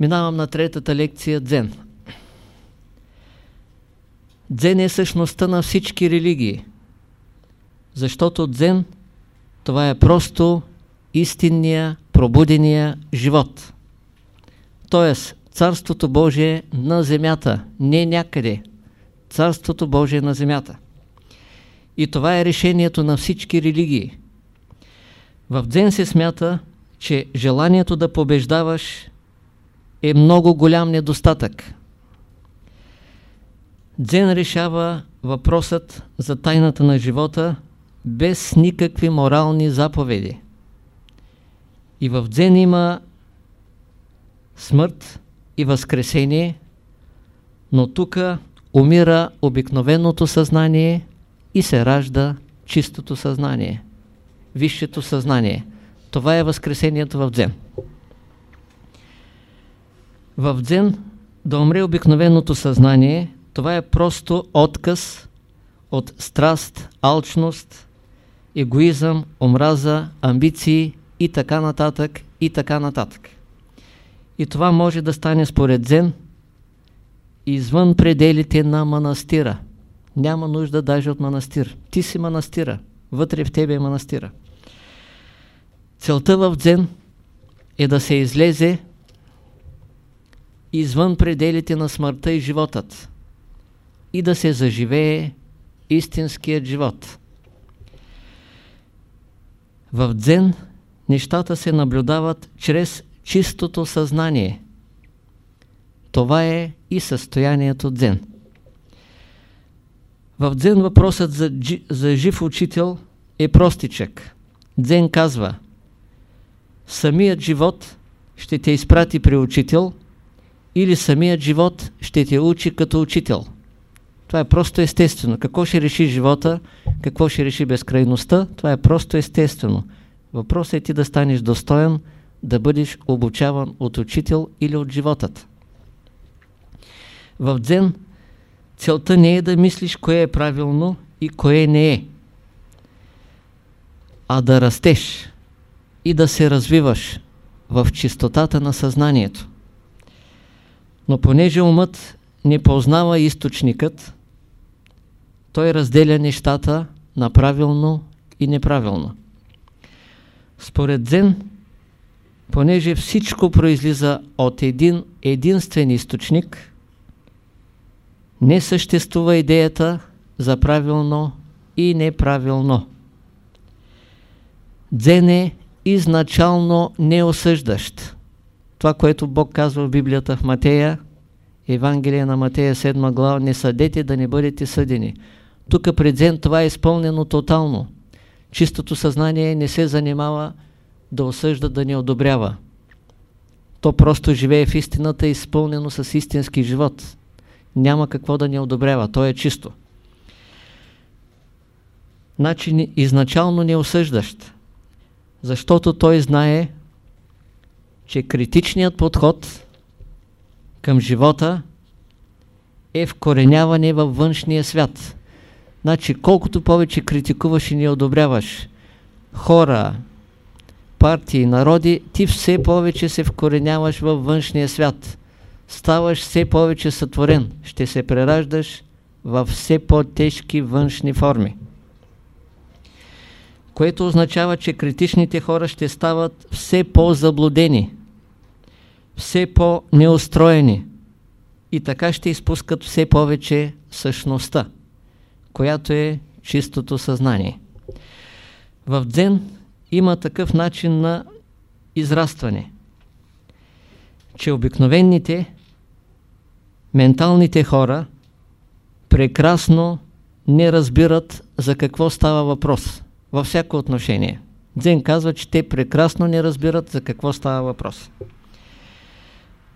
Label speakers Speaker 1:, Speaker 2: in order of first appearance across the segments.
Speaker 1: Минавам на третата лекция Дзен. Дзен е същността на всички религии. Защото Дзен това е просто истинния, пробудения живот. Тоест, Царството Божие на земята, не някъде. Царството Божие на земята. И това е решението на всички религии. В Дзен се смята, че желанието да побеждаваш е много голям недостатък. Дзен решава въпросът за тайната на живота без никакви морални заповеди. И в Дзен има смърт и възкресение, но тук умира обикновеното съзнание и се ражда чистото съзнание, висшето съзнание. Това е възкресението в Дзен. В Дзен да умре обикновеното съзнание, това е просто отказ от страст, алчност, егоизъм, омраза, амбиции и така нататък, и така нататък. И това може да стане според Дзен извън пределите на манастира. Няма нужда даже от манастир. Ти си манастира. Вътре в тебе е манастира. Целта в Дзен е да се излезе извън пределите на смъртта и животът и да се заживее истинският живот. В дзен нещата се наблюдават чрез чистото съзнание. Това е и състоянието дзен. В дзен въпросът за, за жив учител е простичък. Дзен казва самият живот ще те изпрати при учител или самият живот ще те учи като учител. Това е просто естествено. Какво ще реши живота, какво ще реши безкрайността, това е просто естествено. Въпросът е ти да станеш достоен, да бъдеш обучаван от учител или от животът. В дзен целта не е да мислиш кое е правилно и кое не е, а да растеш и да се развиваш в чистотата на съзнанието. Но понеже умът не познава източникът, той разделя нещата на правилно и неправилно. Според Дзен, понеже всичко произлиза от един единствен източник, не съществува идеята за правилно и неправилно. Дзен е изначално неосъждащ. Това, което Бог казва в Библията в Матея, Евангелие на Матея 7 глава, не съдете да не бъдете съдени. Тук пред Дзен това е изпълнено тотално. Чистото съзнание не се занимава да осъжда, да не одобрява. То просто живее в истината, изпълнено с истински живот. Няма какво да не одобрява, то е чисто. Значи изначално не осъждащ, защото той знае, че критичният подход към живота е вкореняване във външния свят. Значи, колкото повече критикуваш и не одобряваш хора, партии, народи, ти все повече се вкореняваш във външния свят. Ставаш все повече сътворен. Ще се прераждаш във все по-тежки външни форми. Което означава, че критичните хора ще стават все по-заблудени, все по-неустроени и така ще изпускат все повече същността която е чистото съзнание. В дзен има такъв начин на израстване, че обикновените менталните хора прекрасно не разбират за какво става въпрос във всяко отношение. Дзен казва, че те прекрасно не разбират за какво става въпрос.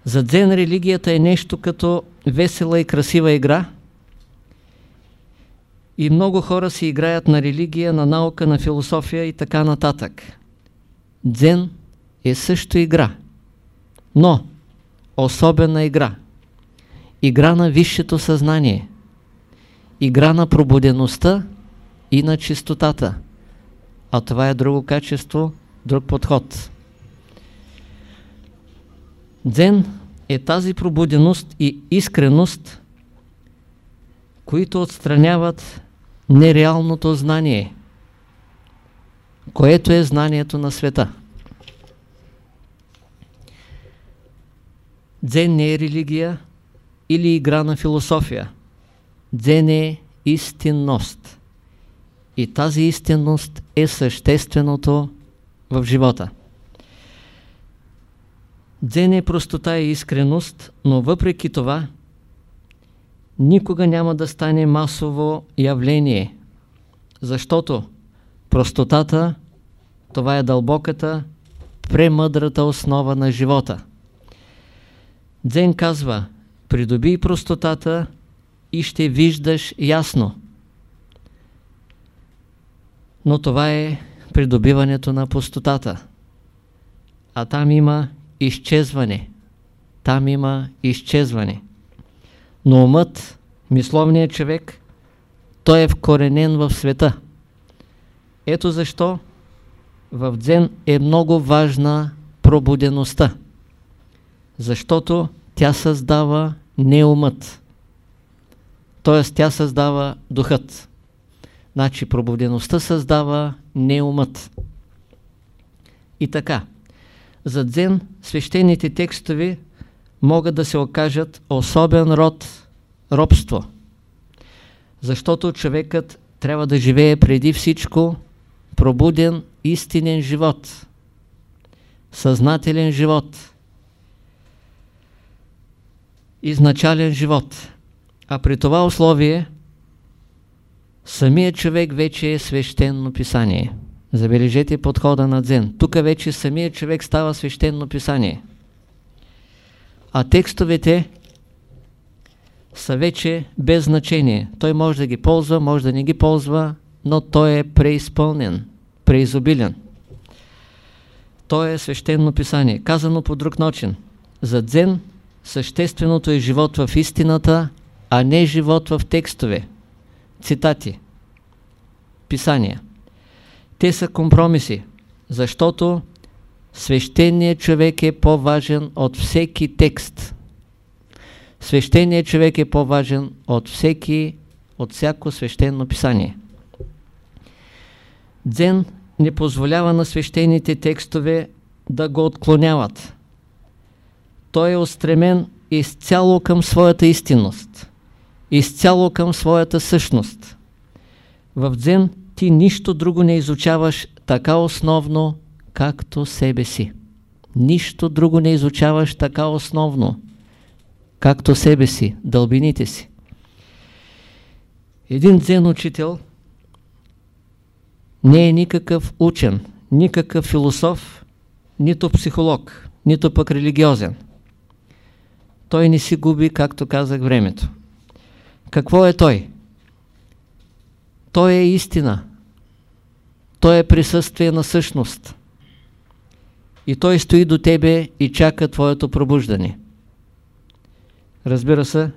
Speaker 1: За дзен религията е нещо като весела и красива игра – и много хора си играят на религия, на наука, на философия и така нататък. Дзен е също игра, но особена игра. Игра на висшето съзнание. Игра на пробудеността и на чистотата. А това е друго качество, друг подход. Дзен е тази пробуденост и искреност, които отстраняват нереалното знание, което е знанието на света. Дзен не е религия или игра на философия. Дзен е истинност. И тази истинност е същественото в живота. Дзен е простота и искреност, но въпреки това никога няма да стане масово явление, защото простотата това е дълбоката, премъдрата основа на живота. Дзен казва, придоби простотата и ще виждаш ясно. Но това е придобиването на пустотата. А там има изчезване. Там има изчезване. Но умът, мисловният човек, той е вкоренен в света. Ето защо в дзен е много важна пробудеността. Защото тя създава не умът. Т.е. тя създава духът. Значи пробудеността създава не умът. И така, за дзен свещените текстове могат да се окажат особен род робство. Защото човекът трябва да живее преди всичко пробуден истинен живот, съзнателен живот, изначален живот. А при това условие самият човек вече е свещено писание. Забележете подхода на Дзен. Тук вече самият човек става свещено писание. А текстовете са вече без значение. Той може да ги ползва, може да не ги ползва, но той е преизпълнен, преизобилен. Той е свещено писание. Казано по друг начин. За Дзен същественото е живот в истината, а не живот в текстове. Цитати. Писания. Те са компромиси, защото свещеният човек е по-важен от всеки текст. Свещеният човек е по-важен от всеки, от всяко свещено писание. Дзен не позволява на свещените текстове да го отклоняват. Той е устремен изцяло към своята истинност, изцяло към своята същност. В дзен ти нищо друго не изучаваш така основно, както себе си. Нищо друго не изучаваш така основно, както себе си, дълбините си. Един дзен учител не е никакъв учен, никакъв философ, нито психолог, нито пък религиозен. Той не си губи, както казах, времето. Какво е той? Той е истина. Той е присъствие на същност. И той стои до тебе и чака твоето пробуждане. Разбира се,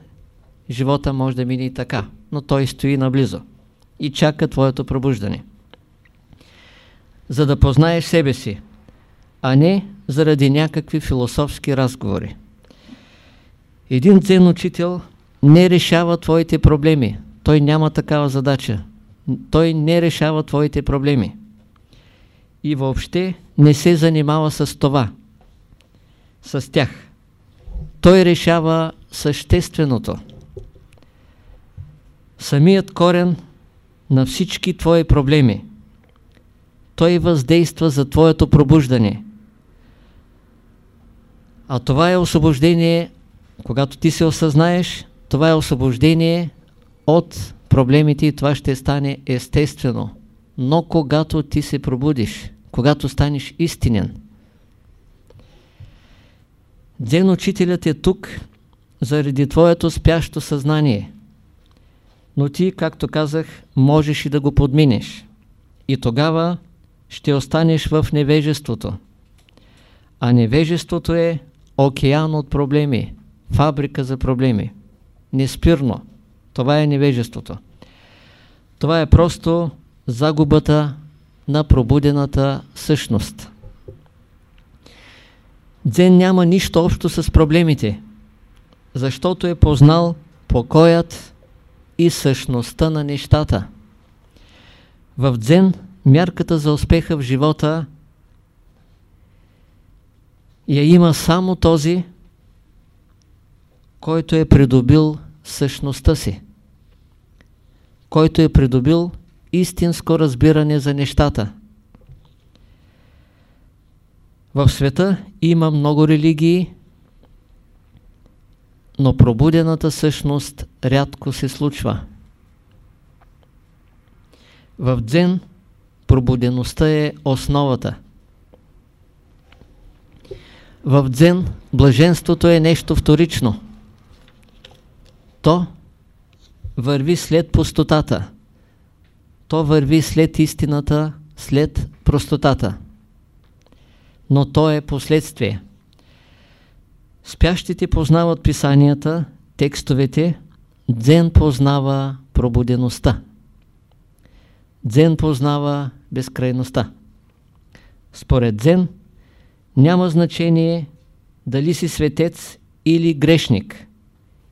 Speaker 1: живота може да мине и така, но той стои наблизо и чака твоето пробуждане. За да познаеш себе си, а не заради някакви философски разговори. Един дзен учител не решава твоите проблеми. Той няма такава задача. Той не решава твоите проблеми. И въобще не се занимава с това. С тях. Той решава същественото. Самият корен на всички твои проблеми. Той въздейства за твоето пробуждане. А това е освобождение когато ти се осъзнаеш, това е освобождение от проблемите и това ще стане естествено. Но когато ти се пробудиш, когато станеш истинен, Дзен учителят е тук заради твоето спящо съзнание. Но ти, както казах, можеш и да го подминеш. И тогава ще останеш в невежеството. А невежеството е океан от проблеми фабрика за проблеми. Неспирно. Това е невежеството. Това е просто загубата на пробудената същност. Дзен няма нищо общо с проблемите. Защото е познал покоят и същността на нещата. В дзен мярката за успеха в живота я има само този, който е придобил същността си, който е придобил истинско разбиране за нещата. В света има много религии, но пробудената същност рядко се случва. В дзен пробудеността е основата. В дзен блаженството е нещо вторично. То върви след пустотата. То върви след истината, след простотата. Но то е последствие. Спящите познават писанията, текстовете, дзен познава пробудеността. Дзен познава безкрайността. Според дзен няма значение дали си светец или грешник.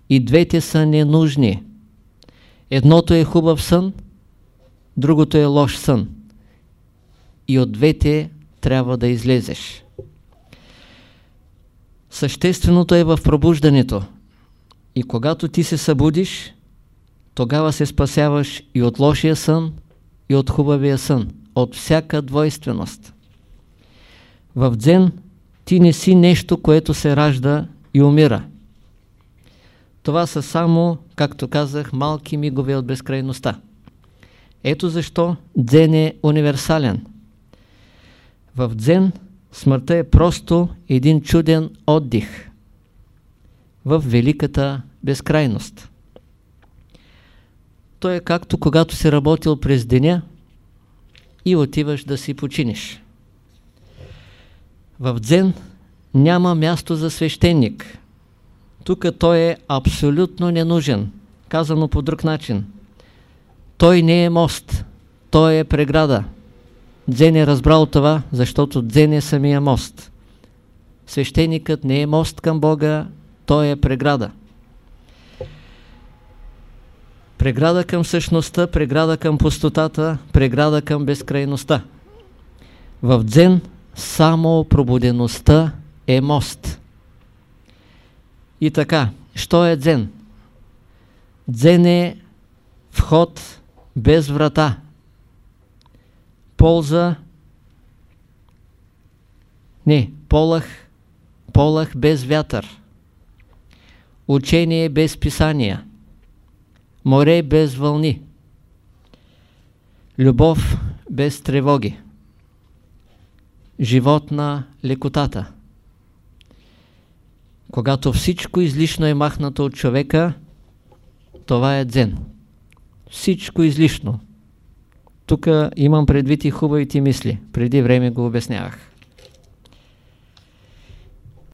Speaker 1: И двете са ненужни. Едното е хубав сън, другото е лош сън. И от двете трябва да излезеш. Същественото е в пробуждането. И когато ти се събудиш, тогава се спасяваш и от лошия сън, и от хубавия сън, от всяка двойственост. В дзен ти не си нещо, което се ражда и умира. Това са само, както казах, малки мигове от безкрайността. Ето защо дзен е универсален. В дзен смъртта е просто един чуден отдих в великата безкрайност. То е както когато си работил през деня и отиваш да си починиш. В дзен няма място за свещеник. Тук той е абсолютно ненужен. Казано по друг начин. Той не е мост. Той е преграда. Дзен е разбрал това, защото Дзен е самия мост. Свещеникът не е мост към Бога, той е преграда. Преграда към същността, преграда към пустотата, преграда към безкрайността. В дзен само пробудеността е мост. И така, що е дзен? Дзен е вход без врата. Полза не, полах, полах без вятър. Учение без писания. Море без вълни. Любов без тревоги. Живот на лекотата. Когато всичко излишно е махнато от човека, това е дзен. Всичко излишно. Тук имам предвид и хубавите мисли. Преди време го обяснявах.